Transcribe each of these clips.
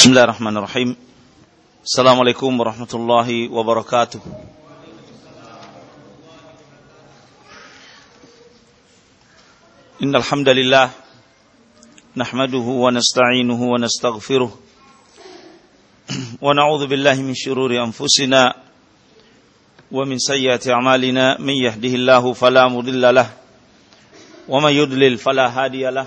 بسم الله الرحمن الرحيم السلام عليكم ورحمة الله وبركاته إن الحمد لله نحمده ونستعينه ونستغفره ونعوذ بالله من شرور أنفسنا ومن سيئات أعمالنا من يهده الله فلا مضل له ومن يضلل فلا هادي له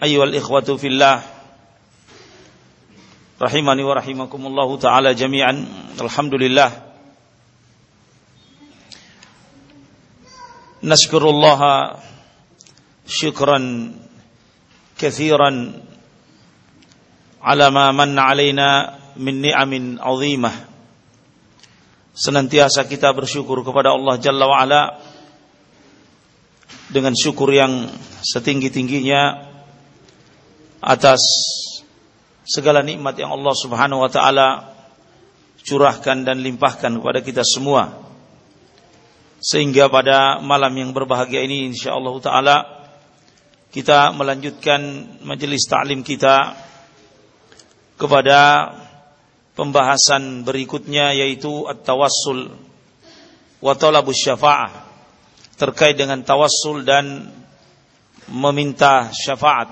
ayyuhal ikhwatu fillah. Rahimani wa rahimakumullahu taala jami'an. Alhamdulillah. Nashkurullaha syukran kethiran. ala ma manna alaina min ni'amin azimah. Senantiasa kita bersyukur kepada Allah jalla wa ala dengan syukur yang setinggi-tingginya atas segala nikmat yang Allah Subhanahu wa taala curahkan dan limpahkan kepada kita semua. Sehingga pada malam yang berbahagia ini insyaallah taala kita melanjutkan majelis taklim kita kepada pembahasan berikutnya yaitu at-tawassul wa talabus syafa'ah terkait dengan tawassul dan meminta syafaat.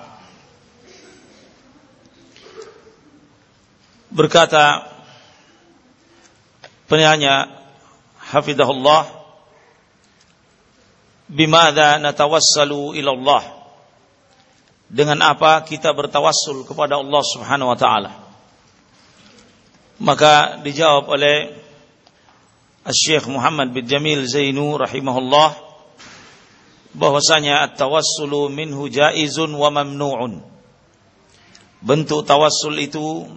Berkata penanya hafizahullah bimadza natawassalu ila Allah dengan apa kita bertawassul kepada Allah Subhanahu wa taala? Maka dijawab oleh Syekh Muhammad bin Jamil Zainu rahimahullah bahwasanya at-tawassulu minhu jaizun wa mamnu'un. Bentuk tawassul itu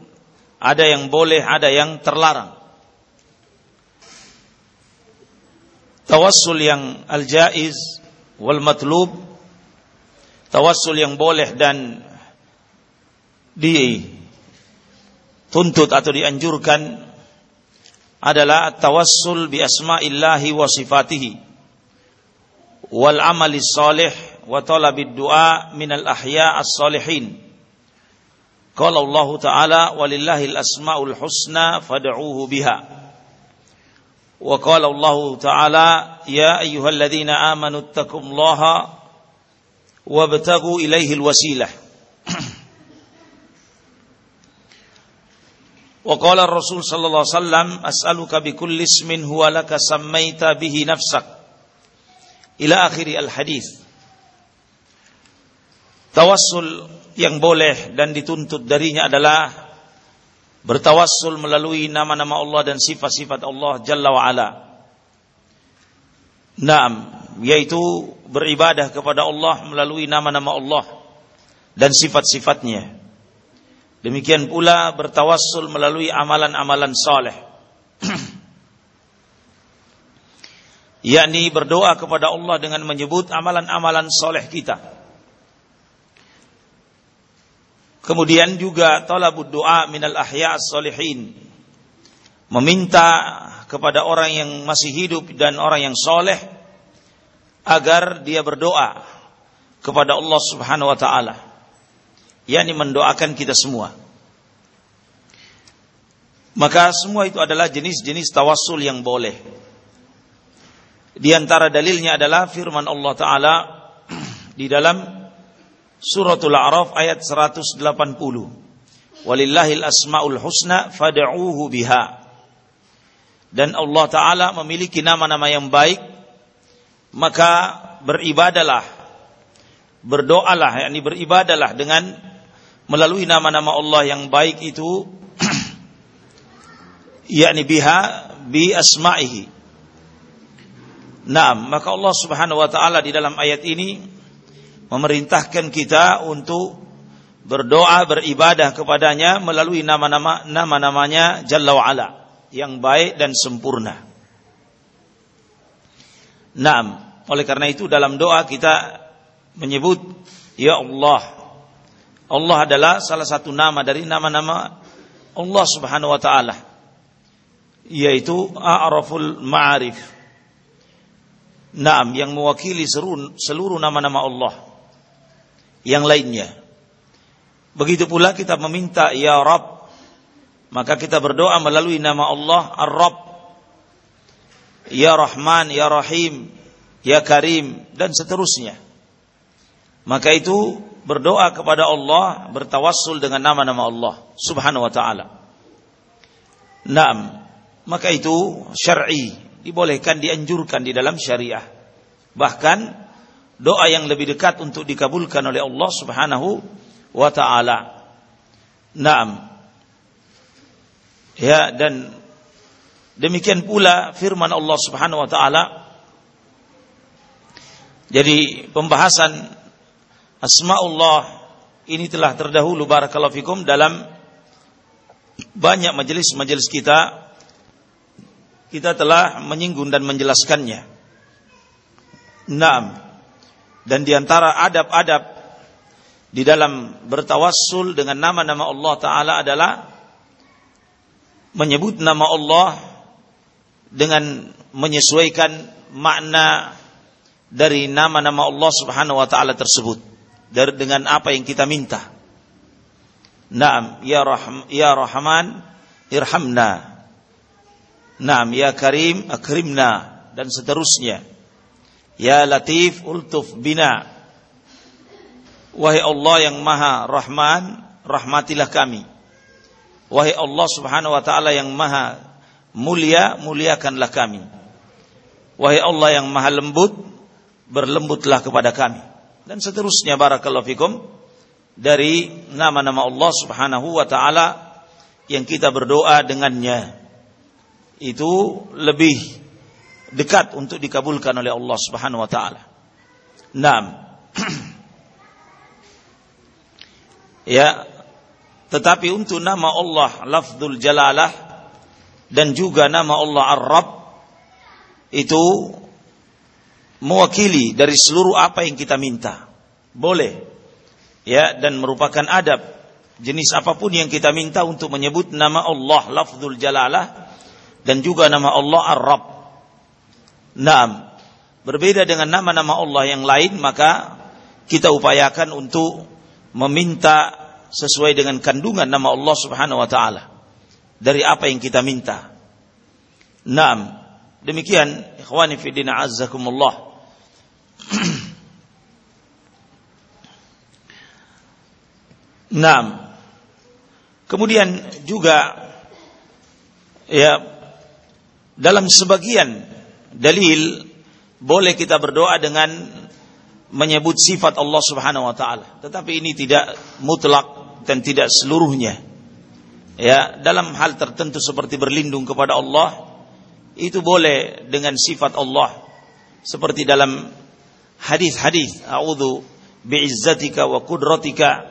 ada yang boleh, ada yang terlarang. Tawassul yang al-jaiz wal matlub tawassul yang boleh dan dituntut atau dianjurkan adalah tawassul bi asma'illahi wa sifatihi wal amali salih wa talabid du'a minal ahya as-salihin Qala Allah Ta'ala walillahil asmaul husna fad'uuhu biha. Wa qala Allah Ta'ala ya ayyuhalladzina amanu ittaqullaha wabtaghu ilaihi alwasilah. Wa qala Rasul sallallahu alaihi wasallam as'aluka bikulli ismin huwa laka sammaita bihi nafsak. Ila akhiri al-hadis. Tawassul yang boleh dan dituntut darinya adalah bertawassul melalui nama-nama Allah dan sifat-sifat Allah Jalla wa ala. Naam, yaitu beribadah kepada Allah melalui nama-nama Allah dan sifat-sifatnya. Demikian pula bertawassul melalui amalan-amalan saleh. yakni berdoa kepada Allah dengan menyebut amalan-amalan soleh kita. Kemudian juga talabud doa minal ahya solihin. Meminta kepada orang yang masih hidup dan orang yang soleh agar dia berdoa kepada Allah Subhanahu wa taala. yakni mendoakan kita semua. Maka semua itu adalah jenis-jenis tawassul yang boleh. Di antara dalilnya adalah firman Allah taala di dalam Suratul A'raf ayat 180. Walillahil asmaul husna fad'uuhu biha. Dan Allah taala memiliki nama-nama yang baik maka beribadalah berdoalah yakni beribadalah dengan melalui nama-nama Allah yang baik itu yakni biha bi asma'ihi. Nah, maka Allah Subhanahu wa taala di dalam ayat ini memerintahkan kita untuk berdoa beribadah kepadanya melalui nama-nama nama-namanya Jalla wa Ala yang baik dan sempurna. Naam, oleh karena itu dalam doa kita menyebut ya Allah. Allah adalah salah satu nama dari nama-nama Allah Subhanahu wa taala yaitu A'raful Ma'arif. Naam, yang mewakili seluruh, seluruh nama-nama Allah yang lainnya. Begitu pula kita meminta ya Rabb, maka kita berdoa melalui nama Allah Ar-Rabb Ya Rahman, Ya Rahim, Ya Karim dan seterusnya. Maka itu berdoa kepada Allah bertawassul dengan nama-nama Allah Subhanahu wa taala. Naam. Maka itu syar'i, dibolehkan dianjurkan di dalam syariah. Bahkan doa yang lebih dekat untuk dikabulkan oleh Allah Subhanahu wa taala. Naam. Ya dan Demikian pula firman Allah Subhanahu wa taala. Jadi pembahasan asmaullah ini telah terdahulu barakallahu fikum dalam banyak majelis-majelis kita kita telah menyinggung dan menjelaskannya. Naam. Dan di antara adab-adab di dalam bertawassul dengan nama-nama Allah taala adalah menyebut nama Allah dengan menyesuaikan makna dari nama-nama Allah Subhanahu wa taala tersebut dari dengan apa yang kita minta. Naam, ya Rahm, ya Rahman, irhamna. Naam, ya Karim, akrimna dan seterusnya. Ya Latif, ultuf bina. Wahai Allah yang Maha Rahman, rahmatilah kami. Wahai Allah Subhanahu wa taala yang Maha mulia, muliakanlah kami. Wahai Allah yang maha lembut, berlembutlah kepada kami. Dan seterusnya barakallahu fikum dari nama-nama Allah Subhanahu wa taala yang kita berdoa dengannya. Itu lebih dekat untuk dikabulkan oleh Allah Subhanahu wa taala. Naam. ya, tetapi untuk nama Allah lafzul jalalah dan juga nama Allah Ar-Rabb itu mewakili dari seluruh apa yang kita minta. Boleh. Ya, dan merupakan adab jenis apa pun yang kita minta untuk menyebut nama Allah lafzul jalalah dan juga nama Allah Ar-Rabb. Naam. Berbeda dengan nama-nama Allah yang lain maka kita upayakan untuk meminta sesuai dengan kandungan nama Allah Subhanahu wa taala dari apa yang kita minta. Naam. Demikian ikhwani fi din azzakumullah. Naam. Kemudian juga ya dalam sebagian dalil boleh kita berdoa dengan menyebut sifat Allah Subhanahu wa taala, tetapi ini tidak mutlak dan tidak seluruhnya. Ya dalam hal tertentu seperti berlindung kepada Allah itu boleh dengan sifat Allah. Seperti dalam hadis-hadis a'udzu bi'izzatika wa qudratika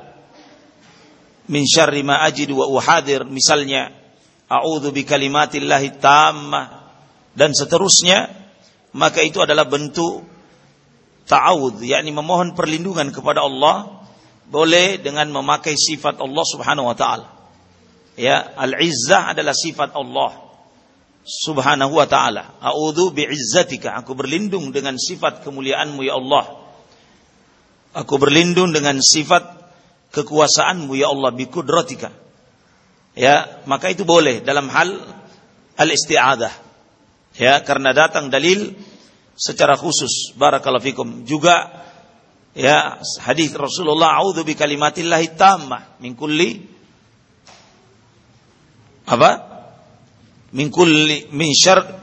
min syarri ma ajidu wa uhadir. Misalnya a'udzu bi kalimatillahi tammah dan seterusnya maka itu adalah bentuk ta'awud yakni memohon perlindungan kepada Allah boleh dengan memakai sifat Allah Subhanahu wa taala Ya, al-izzah adalah sifat Allah Subhanahu wa taala. A'udzu bi'izzatika, aku berlindung dengan sifat kemuliaanmu ya Allah. Aku berlindung dengan sifat kekuasaanmu ya Allah bi kudratika. Ya, maka itu boleh dalam hal al-isti'adzah. Ya, karena datang dalil secara khusus. Barakallahu fikum. Juga ya hadis Rasulullah a'udzu bi kalimatillahi tammah min kulli apa? Min kulli min syarr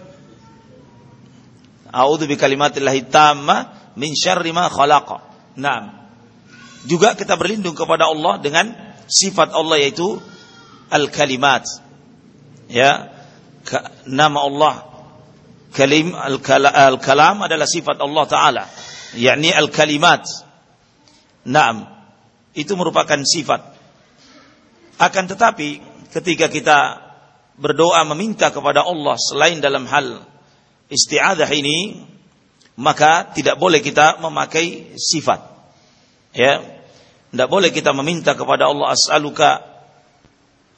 A'udzu bi kalimatillahi tamma min syarri ma khalaqa. Naam. Juga kita berlindung kepada Allah dengan sifat Allah yaitu al-kalimat. Ya. Nama Allah kalim al-kalam adalah sifat Allah taala, yakni al-kalimat. Naam. itu merupakan sifat. Akan tetapi ketika kita berdoa meminta kepada Allah selain dalam hal isti'adah ini, maka tidak boleh kita memakai sifat. Ya. Tidak boleh kita meminta kepada Allah as'aluka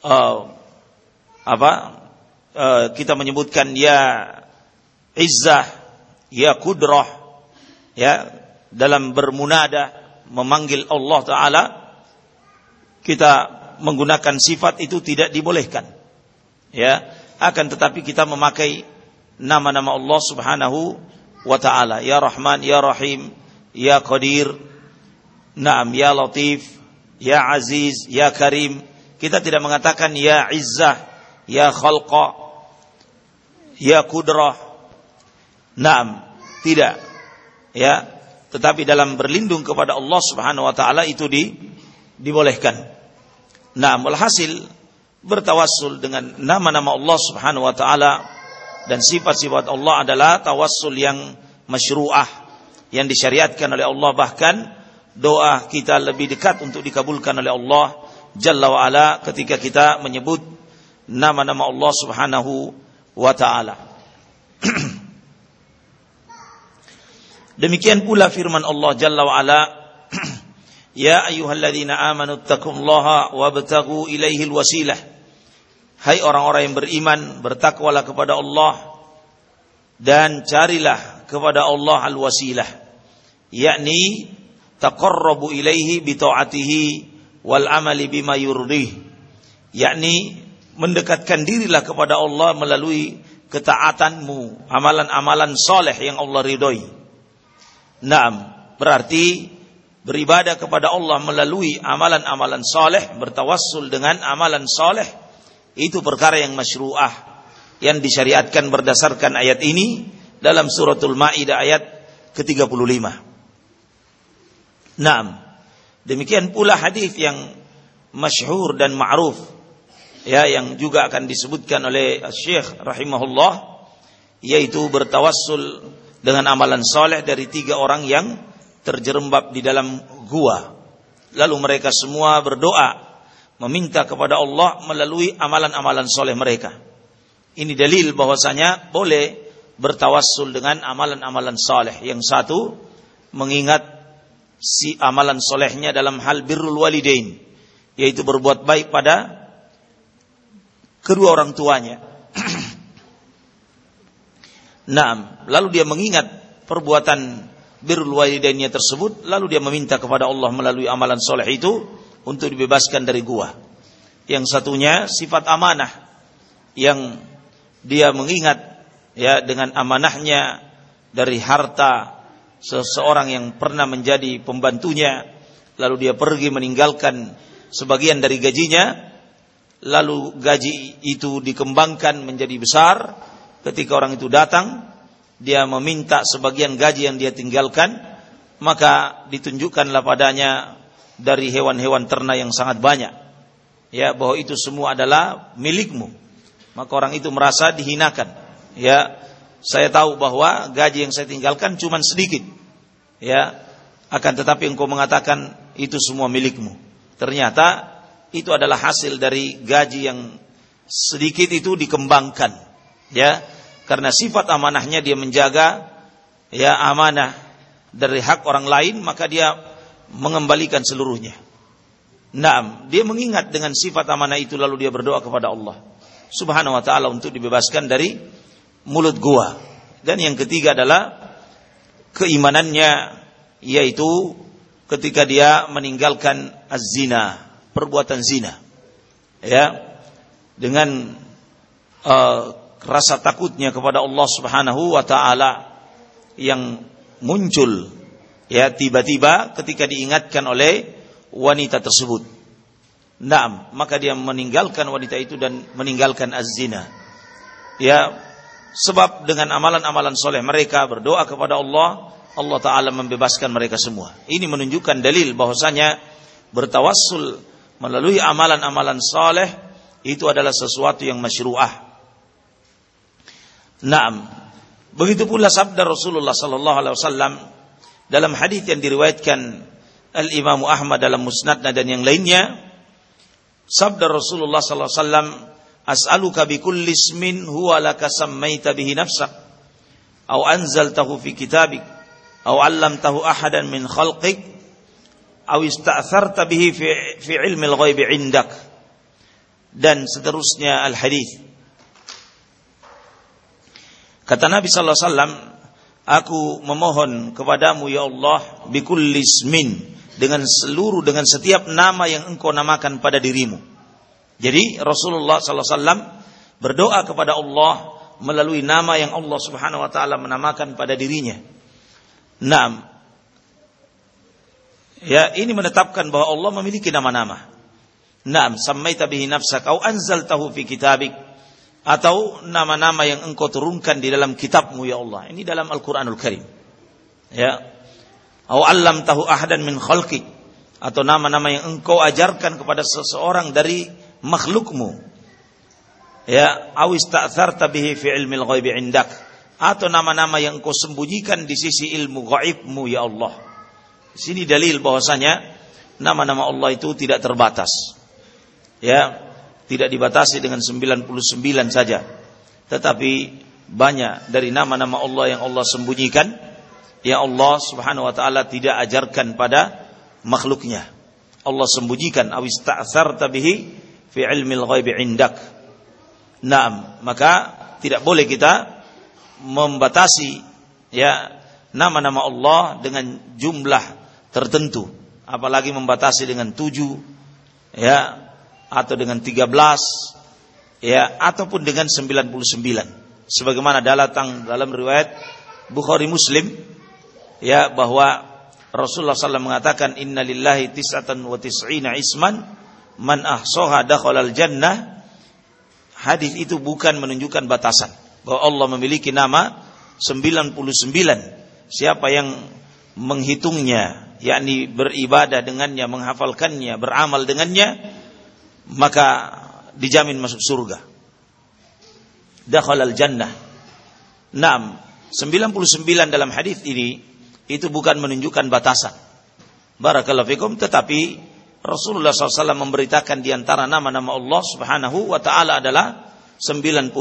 uh, apa? Uh, kita menyebutkan ya izzah, ya kudrah, ya dalam bermunada memanggil Allah taala kita menggunakan sifat itu tidak dibolehkan. Ya, akan tetapi kita memakai nama-nama Allah Subhanahu wa taala, ya Rahman, ya Rahim, ya Qadir, Naam, ya Latif, ya Aziz, ya Karim. Kita tidak mengatakan ya Izzah, ya Khalqa, ya Kudrah. Naam, tidak. Ya, tetapi dalam berlindung kepada Allah Subhanahu wa taala itu di, dibolehkan. Nah, walhasil bertawassul dengan nama-nama Allah Subhanahu wa taala dan sifat-sifat Allah adalah tawassul yang masyru'ah yang disyariatkan oleh Allah bahkan doa kita lebih dekat untuk dikabulkan oleh Allah Jalla wa ala ketika kita menyebut nama-nama Allah Subhanahu wa taala. Demikian pula firman Allah Jalla wa ala. Ya ayyuhalladzina amanu taqullaha wabtagu ilaihi wasilah Hai orang-orang yang beriman bertakwalah kepada Allah dan carilah kepada Allah al-wasilah. Yakni taqarrabu ilaihi bi taatihi wal amali bima yurdih. Yakni mendekatkan dirilah kepada Allah melalui ketaatanmu amalan-amalan soleh yang Allah ridhoi Naam, berarti beribadah kepada Allah melalui amalan-amalan soleh, bertawassul dengan amalan soleh, itu perkara yang masyru'ah, yang disyariatkan berdasarkan ayat ini dalam suratul Ma'idah ayat ke-35. Naam, demikian pula hadis yang masyhur dan ma'ruf ya yang juga akan disebutkan oleh Syekh rahimahullah yaitu bertawassul dengan amalan soleh dari tiga orang yang terjerembab di dalam gua. Lalu mereka semua berdoa meminta kepada Allah melalui amalan-amalan soleh mereka. Ini dalil bahwasanya boleh bertawassul dengan amalan-amalan soleh. Yang satu mengingat si amalan solehnya dalam hal birrul walidain, yaitu berbuat baik pada kedua orang tuanya. Naam, lalu dia mengingat perbuatan birrul walidainnya tersebut, lalu dia meminta kepada Allah melalui amalan soleh itu untuk dibebaskan dari gua. Yang satunya sifat amanah yang dia mengingat ya dengan amanahnya dari harta seseorang yang pernah menjadi pembantunya lalu dia pergi meninggalkan sebagian dari gajinya lalu gaji itu dikembangkan menjadi besar ketika orang itu datang dia meminta sebagian gaji yang dia tinggalkan maka ditunjukkanlah padanya dari hewan-hewan ternak yang sangat banyak. Ya bahwa itu semua adalah milikmu. Maka orang itu merasa dihinakan. Ya saya tahu bahwa gaji yang saya tinggalkan cuma sedikit. Ya akan tetapi engkau mengatakan itu semua milikmu. Ternyata itu adalah hasil dari gaji yang sedikit itu dikembangkan ya karena sifat amanahnya dia menjaga ya amanah dari hak orang lain maka dia mengembalikan seluruhnya. Naam, dia mengingat dengan sifat amanah itu lalu dia berdoa kepada Allah Subhanahu wa taala untuk dibebaskan dari mulut gua. Dan yang ketiga adalah keimanannya yaitu ketika dia meninggalkan az-zina, perbuatan zina. Ya. Dengan uh, rasa takutnya kepada Allah Subhanahu wa taala yang muncul ya tiba-tiba ketika diingatkan oleh wanita tersebut. Naam, maka dia meninggalkan wanita itu dan meninggalkan az-zina. Ya, sebab dengan amalan-amalan soleh mereka berdoa kepada Allah, Allah Ta'ala membebaskan mereka semua. Ini menunjukkan dalil bahwasanya bertawassul melalui amalan-amalan soleh itu adalah sesuatu yang masyru'ah Naam. Begitu pula sabda Rasulullah sallallahu alaihi wasallam dalam hadis yang diriwayatkan Al-Imam Ahmad dalam musnadnya dan yang lainnya sabda Rasulullah sallallahu alaihi wasallam as'aluka bi kulli ismin huwa laka sammaita bihi nafsak aw anzaltahu fi kitabik aw 'allamtahu ahadan min khalqik aw ista'tharta bihi fi fi ilmi al-ghaib 'indak dan seterusnya al-hadis Kata Nabi sallallahu alaihi wasallam, aku memohon kepadamu ya Allah bikulli ismin dengan seluruh dengan setiap nama yang engkau namakan pada dirimu. Jadi Rasulullah sallallahu alaihi wasallam berdoa kepada Allah melalui nama yang Allah Subhanahu wa taala menamakan pada dirinya. Naam. Ya, ini menetapkan bahwa Allah memiliki nama-nama. Naam, sammaita bihi nafsaka au anzaltahu fi kitabik atau nama-nama yang engkau turunkan di dalam kitabmu ya Allah. Ini dalam Al-Quranul Karim. Ya. Atau alam tahu ahadan min khalqi. Atau nama-nama yang engkau ajarkan kepada seseorang dari makhlukmu. Ya. Awis ta'tharta bihi fi ilmil ghaibi indak. Atau nama-nama yang engkau sembunyikan di sisi ilmu gaibmu ya Allah. Di sini dalil bahwasanya nama-nama Allah itu tidak terbatas. Ya, tidak dibatasi dengan 99 saja. Tetapi banyak dari nama-nama Allah yang Allah sembunyikan yang Allah Subhanahu wa taala tidak ajarkan pada makhluknya. Allah sembunyikan awis ta'tharta bihi fi ilmil ghaibi indak. Naam, maka tidak boleh kita membatasi ya nama-nama Allah dengan jumlah tertentu, apalagi membatasi dengan tujuh ya atau dengan 13 ya ataupun dengan 99 sebagaimana datang dalam riwayat Bukhari Muslim ya bahwa Rasulullah SAW mengatakan inna lillahi tis'atan wa tis'ina isman man ahsoha dakhalal jannah. Hadis itu bukan menunjukkan batasan bahwa Allah memiliki nama 99 siapa yang menghitungnya yakni beribadah dengannya menghafalkannya beramal dengannya maka dijamin masuk surga. Dakhalal jannah. Naam, 99 dalam hadis ini itu bukan menunjukkan batasan. Barakallahu fikum tetapi Rasulullah SAW memberitakan di antara nama-nama Allah Subhanahu wa taala adalah 99.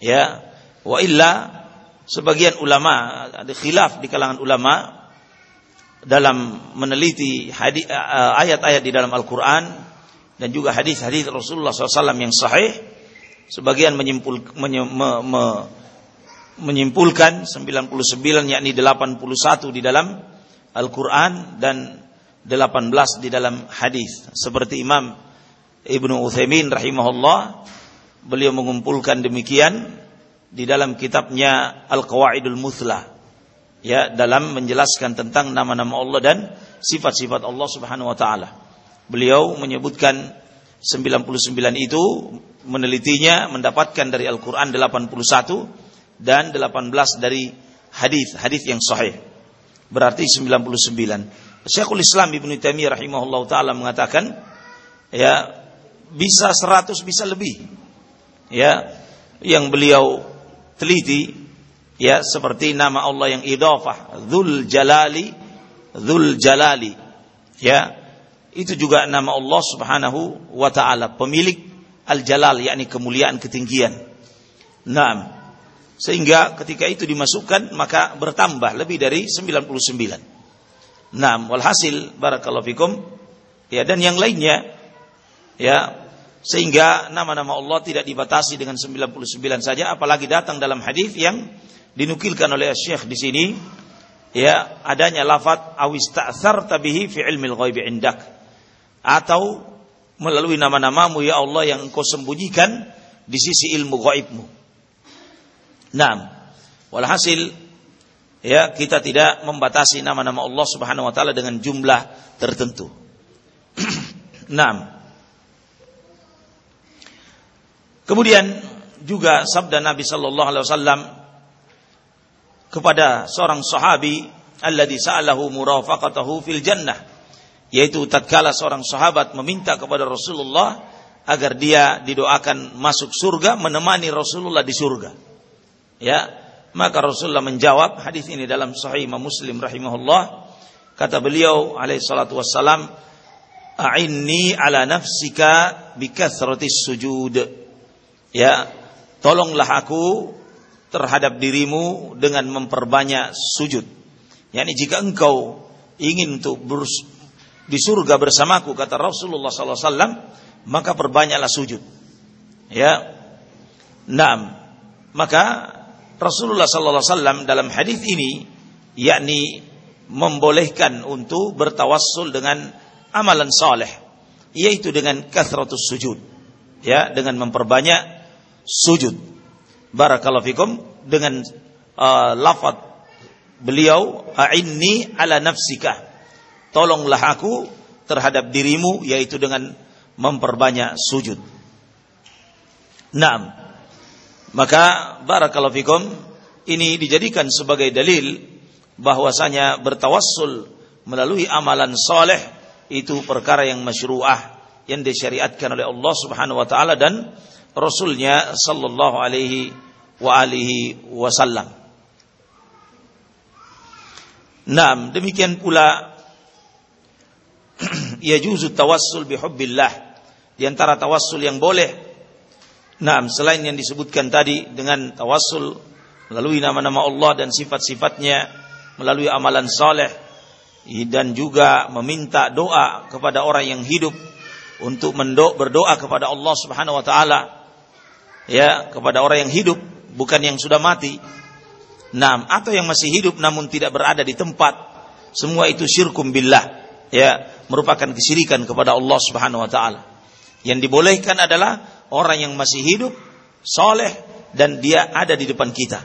Ya. Wa illa sebagian ulama ada khilaf di kalangan ulama dalam meneliti ayat-ayat di dalam Al-Quran dan juga hadis-hadis Rasulullah SAW yang sahih, sebagian menyimpul, menye, me, me, menyimpulkan 99 yakni 81 di dalam Al-Quran dan 18 di dalam hadis. Seperti Imam Ibnu Utsaimin rahimahullah, beliau mengumpulkan demikian di dalam kitabnya Al-Qawaidul Muthla ya dalam menjelaskan tentang nama-nama Allah dan sifat-sifat Allah Subhanahu wa taala. Beliau menyebutkan 99 itu menelitinya mendapatkan dari Al-Qur'an 81 dan 18 dari hadis, hadis yang sahih. Berarti 99. Syekhul Islam Ibnu Taimiyah rahimahullah taala mengatakan ya bisa 100 bisa lebih. Ya, yang beliau teliti ya seperti nama Allah yang idhafah Dzul Jalali Dzul Jalali. Ya itu juga nama Allah Subhanahu wa taala pemilik Al Jalal yakni kemuliaan ketinggian. Naam. Sehingga ketika itu dimasukkan maka bertambah lebih dari 99 Naam. Walhasil barakallahu fikum ya dan yang lainnya ya sehingga nama-nama Allah tidak dibatasi dengan 99 saja apalagi datang dalam hadis yang dinukilkan oleh Syekh di sini ya adanya lafaz awis ta'sarta bihi fi ilmil ghaibi indak atau melalui nama-namamu ya Allah yang engkau sembunyikan di sisi ilmu gaibmu. Naam. Walhasil ya kita tidak membatasi nama-nama Allah Subhanahu wa taala dengan jumlah tertentu. Naam. Kemudian juga sabda Nabi sallallahu alaihi wasallam kepada seorang sahabi alladhi sa'alahu murafaqatahu fil jannah yaitu tatkala seorang sahabat meminta kepada Rasulullah agar dia didoakan masuk surga menemani Rasulullah di surga ya maka Rasulullah menjawab hadis ini dalam sahih Imam Muslim rahimahullah Kata beliau alaihi salatu wassalam, "A'inni ala nafsika bikathratis sujud." Ya, tolonglah aku terhadap dirimu dengan memperbanyak sujud. Yani jika engkau ingin untuk di surga bersamaku kata Rasulullah sallallahu alaihi wasallam, maka perbanyaklah sujud. Ya. Naam. Maka Rasulullah sallallahu alaihi wasallam dalam hadis ini yakni membolehkan untuk bertawassul dengan amalan saleh yaitu dengan kathratus sujud ya dengan memperbanyak sujud barakallahu fikum dengan uh, lafaz beliau a'inni ala nafsika. Tolonglah aku terhadap dirimu yaitu dengan memperbanyak sujud. Naam. Maka barakallahu fikum ini dijadikan sebagai dalil bahwasanya bertawassul melalui amalan soleh itu perkara yang masyru'ah yang disyariatkan oleh Allah Subhanahu wa taala dan Rasulnya sallallahu alaihi wa alihi wasallam. Naam, demikian pula yajuzu tawassul bihubbillah. Di antara tawassul yang boleh Nah, selain yang disebutkan tadi dengan tawassul melalui nama-nama Allah dan sifat-sifatnya, melalui amalan saleh dan juga meminta doa kepada orang yang hidup untuk berdoa kepada Allah Subhanahu wa taala ya kepada orang yang hidup bukan yang sudah mati. Nah, atau yang masih hidup namun tidak berada di tempat, semua itu syirkum billah, ya, merupakan kesyirikan kepada Allah Subhanahu wa taala. Yang dibolehkan adalah orang yang masih hidup, soleh dan dia ada di depan kita.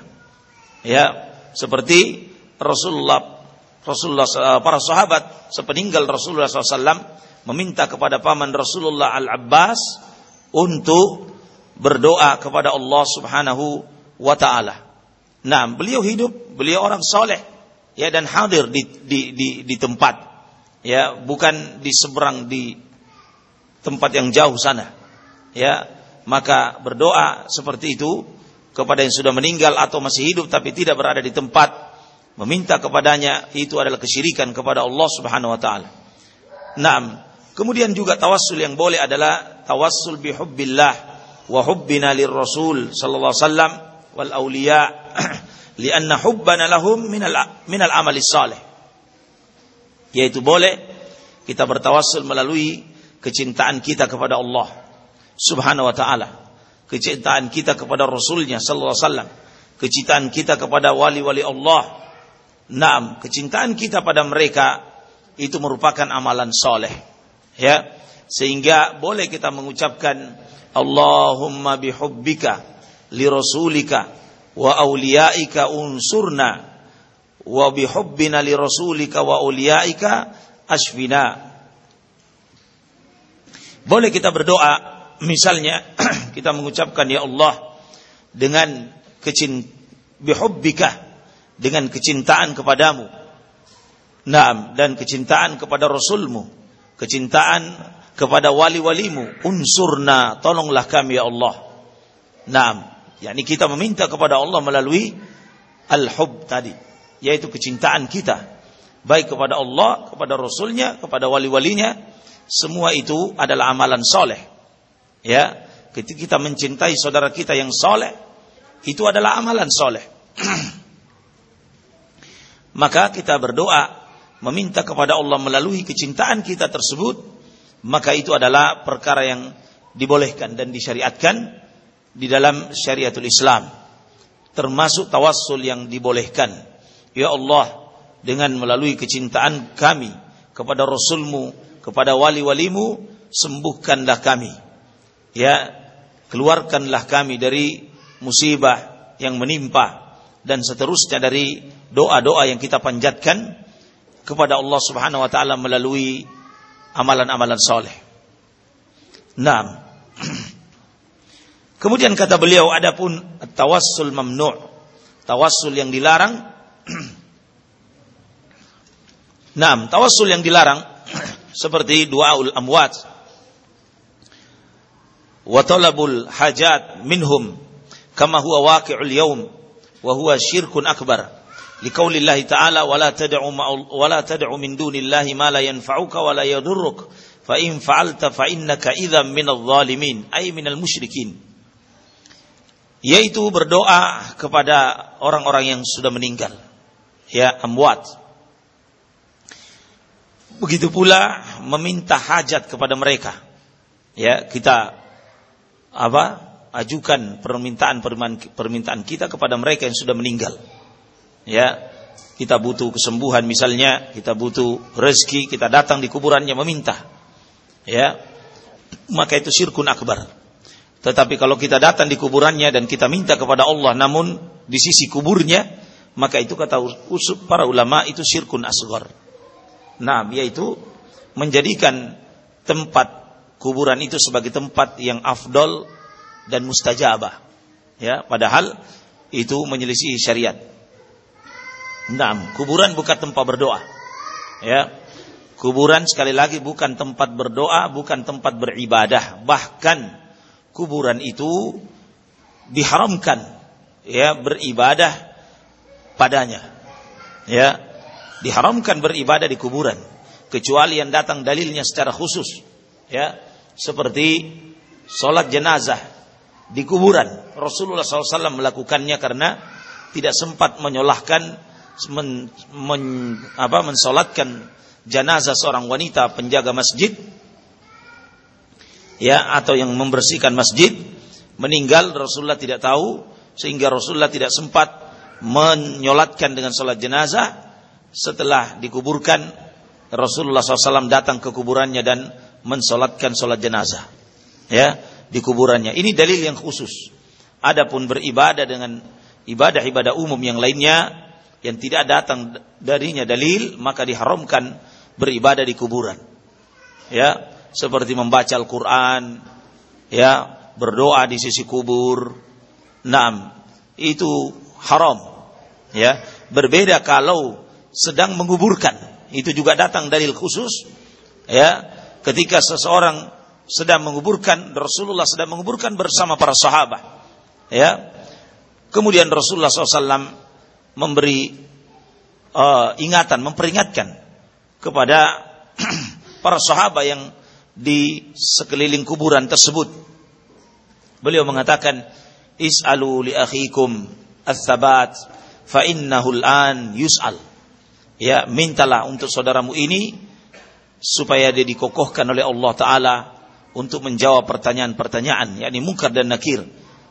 Ya, seperti Rasulullah Rasulullah eh, para sahabat sepeninggal Rasulullah SAW meminta kepada paman Rasulullah Al Abbas untuk berdoa kepada Allah Subhanahu wa taala. Nah, beliau hidup, beliau orang soleh, ya dan hadir di, di, di, di tempat, ya bukan di seberang di tempat yang jauh sana, ya maka berdoa seperti itu kepada yang sudah meninggal atau masih hidup tapi tidak berada di tempat meminta kepadanya itu adalah kesyirikan kepada Allah Subhanahu wa taala. Naam. Kemudian juga tawassul yang boleh adalah tawassul bi hubbillah wa hubbina lirrasul sallallahu alaihi wasallam wal auliya lianna hubbana lahum minal minal amali salih. Yaitu boleh kita bertawassul melalui kecintaan kita kepada Allah Subhanahu wa taala. Kecintaan kita kepada Rasulnya sallallahu alaihi wasallam. Kecintaan kita kepada wali-wali Allah. Naam, kecintaan kita pada mereka itu merupakan amalan soleh. Ya, sehingga boleh kita mengucapkan Allahumma bihubbika li rasulika wa auliyaika unsurna wa bihubbina li rasulika wa auliyaika ashfina. Boleh kita berdoa misalnya kita mengucapkan ya Allah dengan kecin bihubbika dengan kecintaan kepadamu. Naam dan kecintaan kepada Rasulmu, kecintaan kepada wali-walimu, unsurna, tolonglah kami ya Allah. Naam, yakni kita meminta kepada Allah melalui al-hub tadi, yaitu kecintaan kita baik kepada Allah, kepada Rasulnya, kepada wali-walinya, semua itu adalah amalan soleh Ya, ketika kita mencintai saudara kita yang soleh, itu adalah amalan soleh. maka kita berdoa meminta kepada Allah melalui kecintaan kita tersebut, maka itu adalah perkara yang dibolehkan dan disyariatkan di dalam syariatul Islam. Termasuk tawassul yang dibolehkan. Ya Allah, dengan melalui kecintaan kami kepada Rasulmu, kepada wali-walimu, sembuhkanlah kami ya keluarkanlah kami dari musibah yang menimpa dan seterusnya dari doa-doa yang kita panjatkan kepada Allah Subhanahu wa taala melalui amalan-amalan soleh. Naam. Kemudian kata beliau adapun tawassul mamnu' tawassul yang dilarang Naam, tawassul yang dilarang seperti doaul amwat wa talabul hajat minhum kama huwa waqi'ul yawm wa huwa syirkun akbar Liqaulillahi ta'ala wala tad'u wala tad'u min dunillahi ma la yanfa'uka wa la yadurruk fa in fa'alta fa innaka idzan minadh dhalimin ay minal musyrikin. Yaitu berdoa kepada orang-orang yang sudah meninggal. Ya, amwat. Begitu pula meminta hajat kepada mereka. Ya, kita apa? ajukan permintaan permintaan kita kepada mereka yang sudah meninggal ya kita butuh kesembuhan misalnya, kita butuh rezeki, kita datang di kuburannya meminta. Ya. Maka itu syirkun akbar. Tetapi kalau kita datang di kuburannya dan kita minta kepada Allah namun di sisi kuburnya, maka itu kata para ulama itu syirkun asghar. Nah, yaitu menjadikan tempat kuburan itu sebagai tempat yang afdol dan mustajabah. Ya, padahal itu menyelisih syariat. Nah, kuburan bukan tempat berdoa. Ya. Kuburan sekali lagi bukan tempat berdoa, bukan tempat beribadah. Bahkan kuburan itu diharamkan ya beribadah padanya. Ya. Diharamkan beribadah di kuburan kecuali yang datang dalilnya secara khusus. Ya. Seperti sholat jenazah di kuburan. Rasulullah SAW melakukannya karena tidak sempat menyolahkan men, men, apa, mensolatkan jenazah seorang wanita penjaga masjid ya atau yang membersihkan masjid meninggal Rasulullah tidak tahu sehingga Rasulullah tidak sempat menyolatkan dengan solat jenazah. Setelah dikuburkan Rasulullah SAW datang ke kuburannya dan mensolatkan solat jenazah ya di kuburannya. Ini dalil yang khusus. Adapun beribadah dengan ibadah-ibadah umum yang lainnya yang tidak datang darinya dalil maka diharamkan beribadah di kuburan. Ya, seperti membaca Al-Qur'an, ya, berdoa di sisi kubur. Naam, itu haram. Ya, berbeda kalau sedang menguburkan. Itu juga datang dalil khusus. Ya, ketika seseorang sedang menguburkan, Rasulullah sedang menguburkan bersama para sahabat. Ya. Kemudian Rasulullah SAW memberi uh, ingatan, memperingatkan kepada para sahabat yang di sekeliling kuburan tersebut. Beliau mengatakan, "Is'alu li akhikum ats-tsabat fa innahu al-an yus'al." Ya, mintalah untuk saudaramu ini supaya dia dikokohkan oleh Allah taala untuk menjawab pertanyaan-pertanyaan, yakni mungkar dan nakir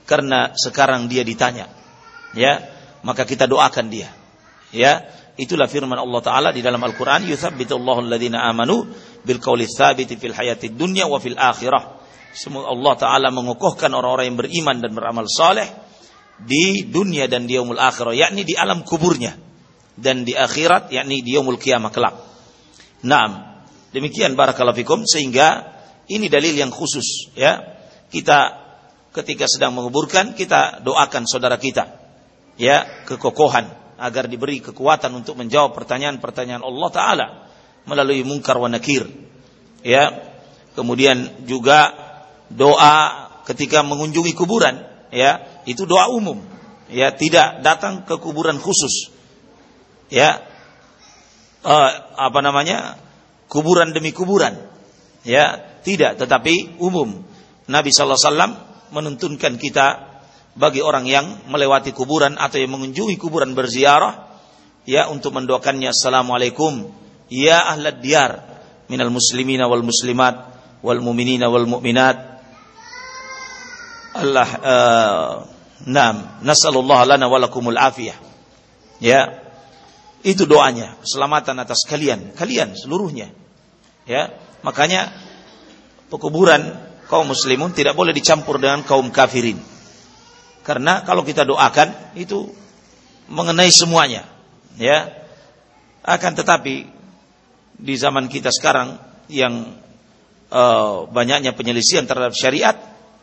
karena sekarang dia ditanya. Ya, maka kita doakan dia. Ya, itulah firman Allah taala di dalam Al-Qur'an, "Yutsabbitullahu alladziina amanu bil qawli tsabiti fil hayatid dunya wa fil akhirah." Semoga Allah taala mengokohkan orang-orang yang beriman dan beramal saleh di dunia dan di yaumul akhirah, yakni di alam kuburnya dan di akhirat yakni di yaumul kiamah kelak. Naam. Demikian barakallahu fikum sehingga ini dalil yang khusus ya. Kita ketika sedang menguburkan kita doakan saudara kita ya kekokohan agar diberi kekuatan untuk menjawab pertanyaan-pertanyaan Allah taala melalui mungkar wa nakir. Ya. Kemudian juga doa ketika mengunjungi kuburan, ya, itu doa umum. Ya, tidak datang ke kuburan khusus. Ya. Uh, apa namanya? Kuburan demi kuburan. Ya, tidak, tetapi umum. Nabi sallallahu alaihi wasallam menuntunkan kita bagi orang yang melewati kuburan atau yang mengunjungi kuburan berziarah ya untuk mendoakannya assalamualaikum ya ahlad diyar minal muslimina wal muslimat wal mu'minina wal mu'minat. Allah uh, nam nasallallahu lana walakumul afiyah. Ya itu doanya keselamatan atas kalian kalian seluruhnya. Ya makanya pekuburan kaum muslimun tidak boleh dicampur dengan kaum kafirin karena kalau kita doakan itu mengenai semuanya, ya. Akan tetapi di zaman kita sekarang yang uh, banyaknya penyelisihan terhadap syariat,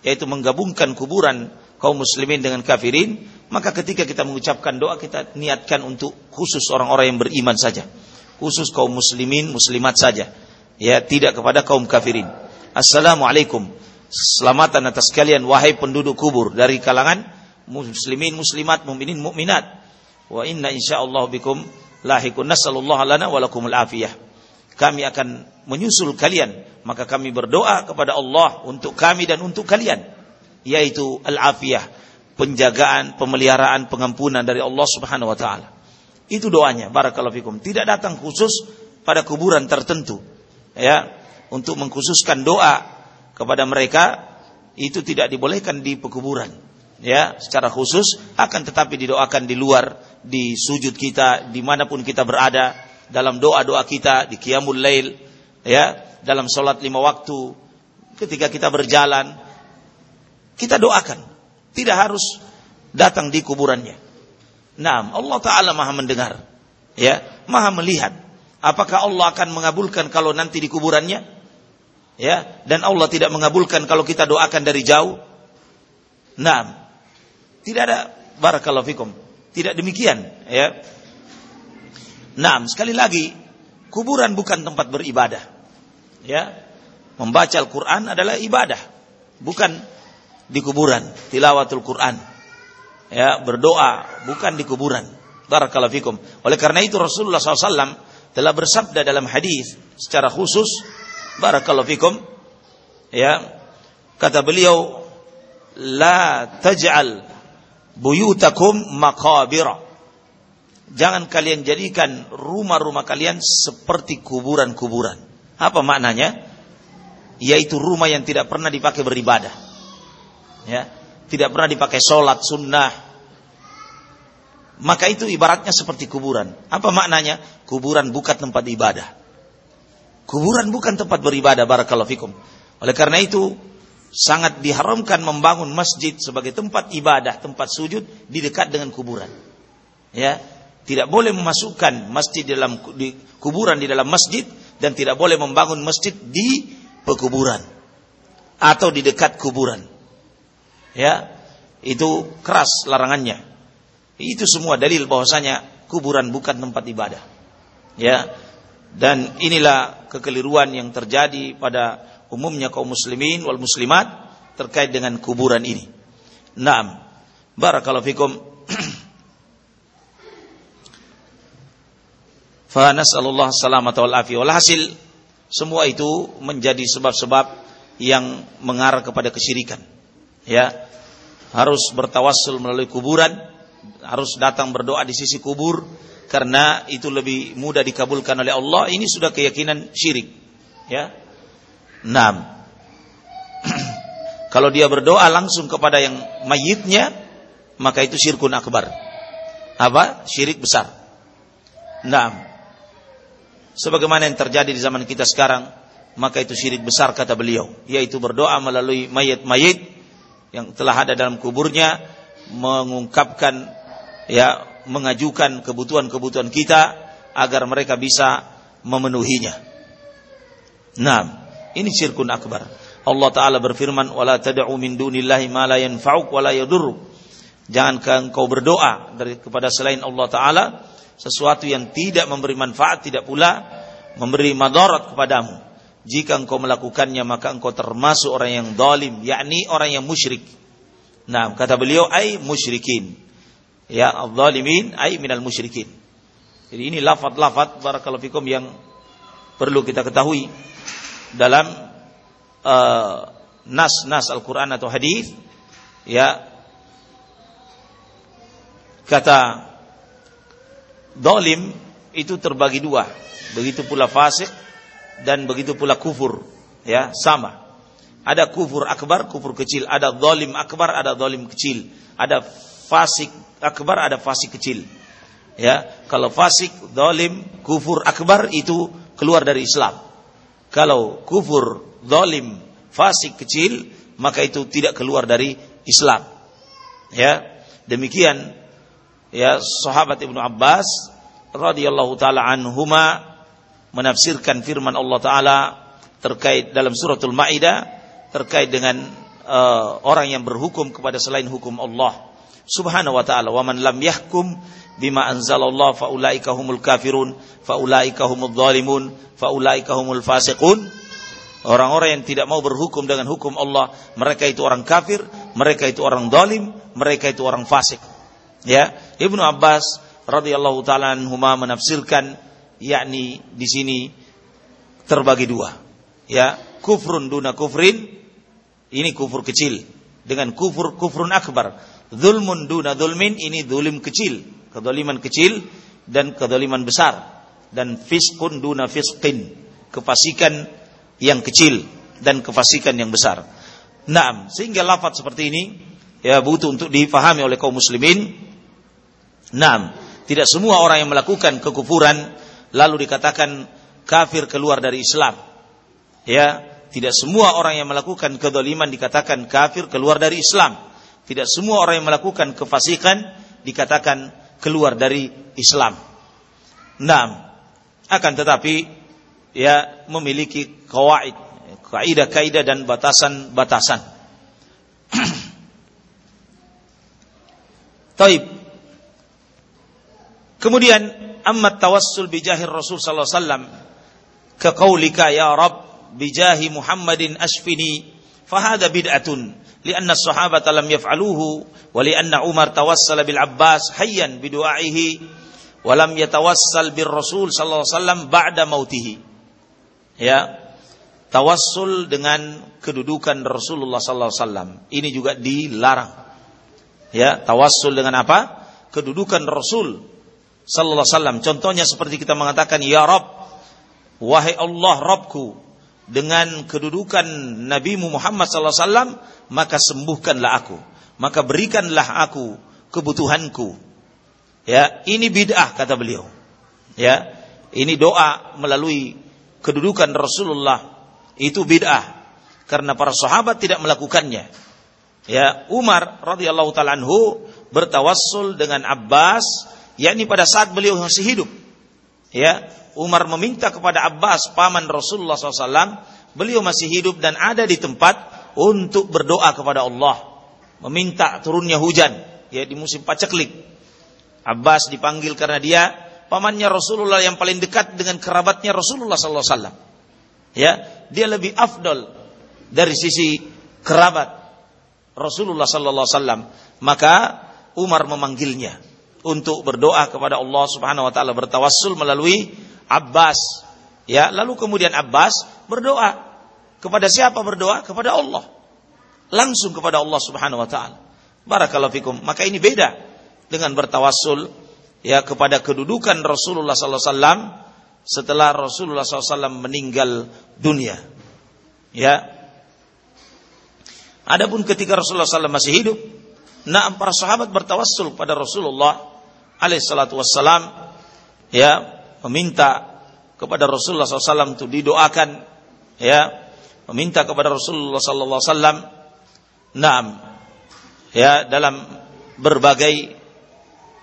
yaitu menggabungkan kuburan kaum muslimin dengan kafirin, maka ketika kita mengucapkan doa kita niatkan untuk khusus orang-orang yang beriman saja, khusus kaum muslimin muslimat saja, ya tidak kepada kaum kafirin. Assalamualaikum Selamatan atas kalian wahai penduduk kubur dari kalangan muslimin muslimat mukminin mukminat wa inna insyaallah bikum lahikun nasallallahu lana wa lakumul afiyah. Kami akan menyusul kalian, maka kami berdoa kepada Allah untuk kami dan untuk kalian, yaitu al-afiyah, penjagaan, pemeliharaan, pengampunan dari Allah Subhanahu wa taala. Itu doanya, barakallahu fikum. Tidak datang khusus pada kuburan tertentu. Ya, untuk mengkhususkan doa kepada mereka itu tidak dibolehkan di pekuburan. Ya, secara khusus akan tetapi didoakan di luar, di sujud kita, di mana pun kita berada, dalam doa-doa kita, di qiyamul lail, ya, dalam sholat lima waktu, ketika kita berjalan, kita doakan. Tidak harus datang di kuburannya. Nah, Allah Ta'ala maha mendengar. Ya, maha melihat. Apakah Allah akan mengabulkan kalau nanti di kuburannya? Ya, dan Allah tidak mengabulkan kalau kita doakan dari jauh? Nah, tidak ada barakallahu fikum. Tidak demikian, ya. Nah, sekali lagi, kuburan bukan tempat beribadah. Ya. Membaca Al-Qur'an adalah ibadah, bukan di kuburan, tilawatul Qur'an. Ya, berdoa bukan di kuburan. Barakallahu fikum. Oleh karena itu Rasulullah SAW telah bersabda dalam hadis secara khusus, barakallahu fikum, ya, kata beliau, la taj'al buyutakum maqabira. Jangan kalian jadikan rumah-rumah kalian seperti kuburan-kuburan. Apa maknanya? Yaitu rumah yang tidak pernah dipakai beribadah. Ya, tidak pernah dipakai sholat sunnah. Maka itu ibaratnya seperti kuburan. Apa maknanya? Kuburan bukan tempat ibadah. Kuburan bukan tempat beribadah. Barakallahu fikum. Oleh karena itu, sangat diharamkan membangun masjid sebagai tempat ibadah, tempat sujud di dekat dengan kuburan. Ya, tidak boleh memasukkan masjid di dalam di kuburan di dalam masjid dan tidak boleh membangun masjid di pekuburan atau di dekat kuburan. Ya, itu keras larangannya. Itu semua dalil bahwasanya kuburan bukan tempat ibadah. Ya. Dan inilah kekeliruan yang terjadi pada umumnya kaum muslimin wal muslimat terkait dengan kuburan ini. Naam. Barakallahu fikum. Fa nas'alullah salamata wal afiyah. Walhasil semua itu menjadi sebab-sebab yang mengarah kepada kesyirikan. Ya. Harus bertawassul melalui kuburan, harus datang berdoa di sisi kubur karena itu lebih mudah dikabulkan oleh Allah. Ini sudah keyakinan syirik. Ya. Enam. Kalau dia berdoa langsung kepada yang mayitnya, maka itu syirkun akbar. Apa? Syirik besar. Enam. Sebagaimana yang terjadi di zaman kita sekarang, maka itu syirik besar kata beliau, yaitu berdoa melalui mayat-mayit yang telah ada dalam kuburnya mengungkapkan ya mengajukan kebutuhan-kebutuhan kita agar mereka bisa memenuhinya. Nah, ini syirkun akbar. Allah taala berfirman, "Wala tad'u min dunillahi ma la yanfa'uk wa la yadurruk." Jangan engkau berdoa dari kepada selain Allah taala sesuatu yang tidak memberi manfaat, tidak pula memberi madarat kepadamu. Jika engkau melakukannya maka engkau termasuk orang yang zalim, yakni orang yang musyrik. Nah, kata beliau ai musyrikin. Ya, al-zalimin ai minal musyrikin. Jadi ini lafaz-lafaz barakallahu fikum yang perlu kita ketahui dalam uh, nas-nas Al-Qur'an atau hadis ya kata Dolim itu terbagi dua. Begitu pula fasik dan begitu pula kufur. Ya, sama. Ada kufur akbar, kufur kecil. Ada dolim akbar, ada dolim kecil. Ada fasik akbar, ada fasik kecil. Ya, kalau fasik, dolim, kufur akbar itu keluar dari Islam. Kalau kufur, dolim, fasik kecil, maka itu tidak keluar dari Islam. Ya, demikian ya sahabat Ibnu Abbas radhiyallahu taala anhuma menafsirkan firman Allah taala terkait dalam suratul Maidah terkait dengan uh, orang yang berhukum kepada selain hukum Allah subhanahu wa taala wa man lam yahkum bima anzalallah faulaika humul kafirun faulaika humul zalimun faulaika humul fasiqun Orang-orang yang tidak mau berhukum dengan hukum Allah, mereka itu orang kafir, mereka itu orang zalim, mereka itu orang fasik. Ya, Ibnu Abbas radhiyallahu taala anhuma menafsirkan yakni di sini terbagi dua. Ya, kufrun duna kufrin ini kufur kecil dengan kufur kufrun akbar. Zulmun duna zulmin ini zulim kecil, kedoliman kecil dan kedoliman besar. Dan fiskun duna fiskin, kefasikan yang kecil dan kefasikan yang besar. Naam, sehingga lafaz seperti ini ya butuh untuk difahami oleh kaum muslimin. Naam, tidak semua orang yang melakukan kekufuran lalu dikatakan kafir keluar dari Islam. Ya, tidak semua orang yang melakukan kedoliman dikatakan kafir keluar dari Islam. Tidak semua orang yang melakukan kefasikan dikatakan keluar dari Islam. Nah, akan tetapi ya memiliki kawaid, kaidah-kaidah dan batasan-batasan. Taib. Kemudian amma tawassul bi jahir Rasul sallallahu alaihi wasallam ka ya Rabb bijahi Muhammadin ashfini fahada bid'atun lianna sahabata lam yaf'aluhu wa lianna Umar tawassala bil Abbas hayyan bidu'aihi wa lam yatawassal bir Rasul sallallahu alaihi wasallam ba'da mautihi. Ya tawassul dengan kedudukan Rasulullah sallallahu alaihi wasallam. Ini juga dilarang. Ya tawassul dengan apa? Kedudukan Rasul sallallahu alaihi wasallam. Contohnya seperti kita mengatakan ya Rabb wahai Allah Rabbku dengan kedudukan Nabi Muhammad SAW, maka sembuhkanlah aku, maka berikanlah aku kebutuhanku. Ya, ini bid'ah kata beliau. Ya, ini doa melalui kedudukan Rasulullah itu bid'ah karena para sahabat tidak melakukannya. Ya, Umar radhiyallahu taala anhu bertawassul dengan Abbas yakni pada saat beliau masih hidup. Ya, Umar meminta kepada Abbas paman Rasulullah SAW, beliau masih hidup dan ada di tempat untuk berdoa kepada Allah, meminta turunnya hujan, ya di musim paceklik. Abbas dipanggil karena dia pamannya Rasulullah yang paling dekat dengan kerabatnya Rasulullah SAW. Ya, dia lebih afdol dari sisi kerabat Rasulullah SAW. Maka Umar memanggilnya untuk berdoa kepada Allah Subhanahu wa taala bertawassul melalui Abbas. Ya, lalu kemudian Abbas berdoa. Kepada siapa berdoa? Kepada Allah. Langsung kepada Allah Subhanahu wa taala. Barakallahu fikum. Maka ini beda dengan bertawassul ya kepada kedudukan Rasulullah sallallahu alaihi wasallam setelah Rasulullah SAW meninggal dunia. Ya. Adapun ketika Rasulullah SAW masih hidup, nah para sahabat bertawassul pada Rasulullah alaihi salatu wassalam ya meminta kepada Rasulullah SAW untuk didoakan ya. Meminta kepada Rasulullah SAW naam ya dalam berbagai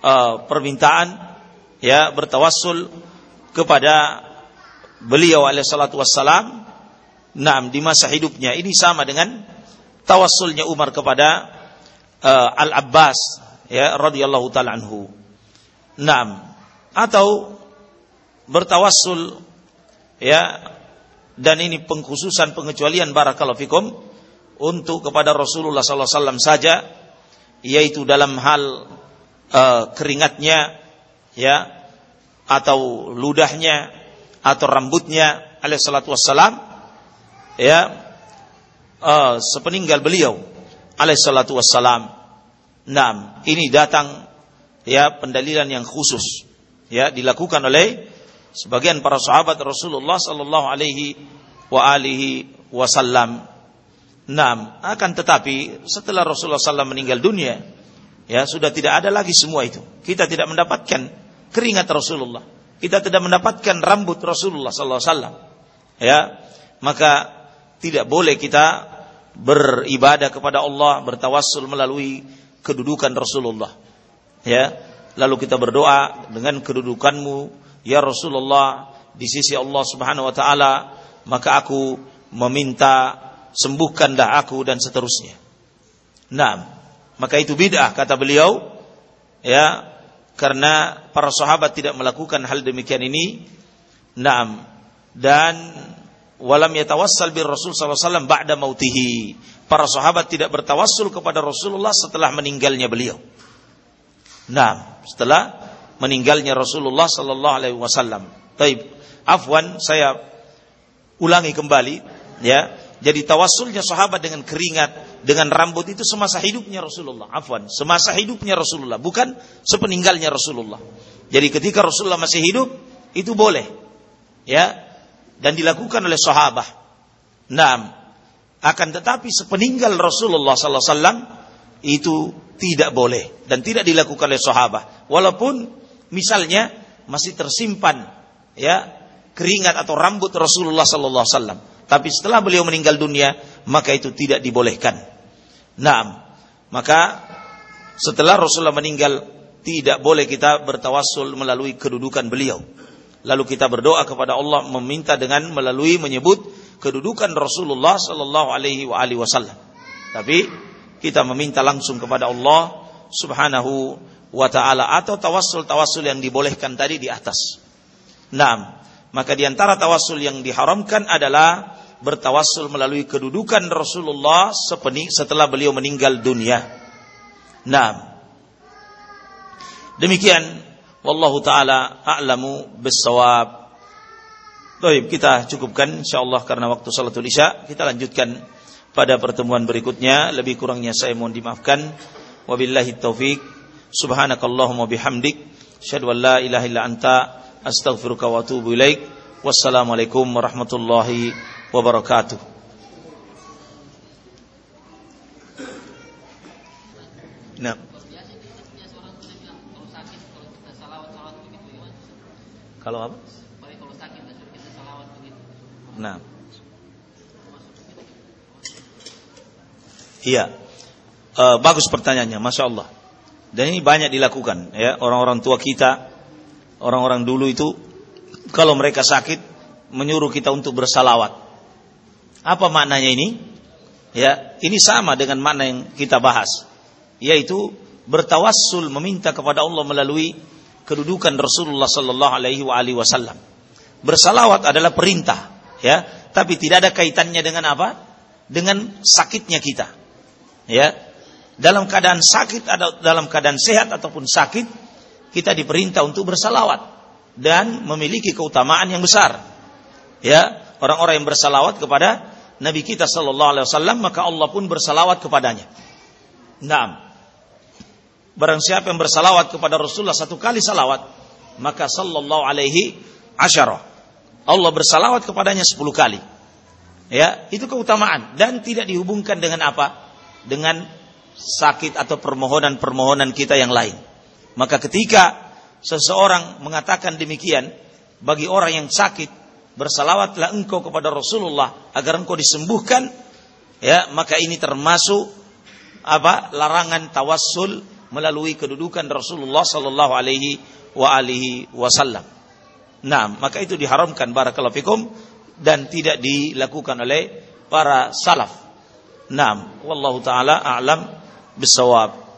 uh, permintaan ya bertawassul kepada beliau alaihissalatu wassalam naam di masa hidupnya. Ini sama dengan tawassulnya Umar kepada uh, Al Abbas ya radhiyallahu taala anhu atau bertawassul ya dan ini pengkhususan pengecualian barakallahu fikum untuk kepada Rasulullah sallallahu alaihi wasallam saja yaitu dalam hal uh, keringatnya ya atau ludahnya atau rambutnya alaihi salatu wassalam ya uh, sepeninggal beliau alaihi salatu wassalam. Nah, ini datang ya pendalilan yang khusus ya dilakukan oleh sebagian para sahabat Rasulullah sallallahu alaihi wa alihi wasallam. Nam, akan tetapi setelah Rasulullah SAW meninggal dunia, ya sudah tidak ada lagi semua itu. Kita tidak mendapatkan keringat Rasulullah. Kita tidak mendapatkan rambut Rasulullah SAW. Ya, maka tidak boleh kita beribadah kepada Allah, bertawassul melalui kedudukan Rasulullah. Ya, lalu kita berdoa dengan kedudukanmu ya Rasulullah di sisi Allah Subhanahu wa taala maka aku meminta sembuhkanlah aku dan seterusnya. Nah, maka itu bid'ah kata beliau ya karena para sahabat tidak melakukan hal demikian ini. Naam. Dan walam yatawassal bir Rasul sallallahu alaihi wasallam ba'da mautihi. Para sahabat tidak bertawassul kepada Rasulullah setelah meninggalnya beliau. Nah, setelah meninggalnya Rasulullah sallallahu alaihi wasallam. Taib. Afwan saya ulangi kembali ya. Jadi tawassulnya sahabat dengan keringat, dengan rambut itu semasa hidupnya Rasulullah. Afwan, semasa hidupnya Rasulullah, bukan sepeninggalnya Rasulullah. Jadi ketika Rasulullah masih hidup, itu boleh. Ya. Dan dilakukan oleh sahabat. Nah, akan tetapi sepeninggal Rasulullah sallallahu alaihi wasallam itu tidak boleh dan tidak dilakukan oleh sahabat. Walaupun misalnya masih tersimpan ya keringat atau rambut Rasulullah sallallahu alaihi wasallam. Tapi setelah beliau meninggal dunia, maka itu tidak dibolehkan. Nah, maka setelah Rasulullah meninggal, tidak boleh kita bertawassul melalui kedudukan beliau. Lalu kita berdoa kepada Allah meminta dengan melalui menyebut kedudukan Rasulullah sallallahu alaihi wasallam. Tapi kita meminta langsung kepada Allah Subhanahu wa taala atau tawassul-tawassul yang dibolehkan tadi di atas. Nah, maka di antara tawassul yang diharamkan adalah bertawassul melalui kedudukan Rasulullah setelah beliau meninggal dunia. Nah, demikian wallahu taala a'lamu bissawab. Baik, kita cukupkan insyaallah karena waktu salatul Isya, kita lanjutkan pada pertemuan berikutnya. Lebih kurangnya saya mohon dimaafkan. Wabillahi taufik. Subhanakallahumma bihamdik, asyhadu an la ilaha illa anta astaghfiruka wa atubu ilaik. Wassalamualaikum warahmatullahi wabarakatuh. Nah. Kalau apa? Nah. Iya. E, bagus pertanyaannya, masya Allah. Dan ini banyak dilakukan ya orang-orang tua kita, orang-orang dulu itu kalau mereka sakit menyuruh kita untuk bersalawat. Apa maknanya ini? Ya, ini sama dengan makna yang kita bahas, yaitu bertawassul meminta kepada Allah melalui kedudukan Rasulullah sallallahu alaihi wasallam. Bersalawat adalah perintah, ya, tapi tidak ada kaitannya dengan apa? Dengan sakitnya kita. Ya. Dalam keadaan sakit atau dalam keadaan sehat ataupun sakit, kita diperintah untuk bersalawat dan memiliki keutamaan yang besar. Ya, orang-orang yang bersalawat kepada Nabi kita sallallahu alaihi wasallam maka Allah pun bersalawat kepadanya. Naam. Barang siapa yang bersalawat kepada Rasulullah satu kali salawat, maka sallallahu alaihi asyara. Allah bersalawat kepadanya sepuluh kali. Ya, itu keutamaan dan tidak dihubungkan dengan apa? Dengan sakit atau permohonan-permohonan kita yang lain. Maka ketika seseorang mengatakan demikian bagi orang yang sakit bersalawatlah engkau kepada Rasulullah agar engkau disembuhkan ya maka ini termasuk apa larangan tawassul melalui kedudukan Rasulullah sallallahu alaihi wasallam. Nah, maka itu diharamkan barakallahu fikum dan tidak dilakukan oleh para salaf. Nah, wallahu taala a'lam bisawab.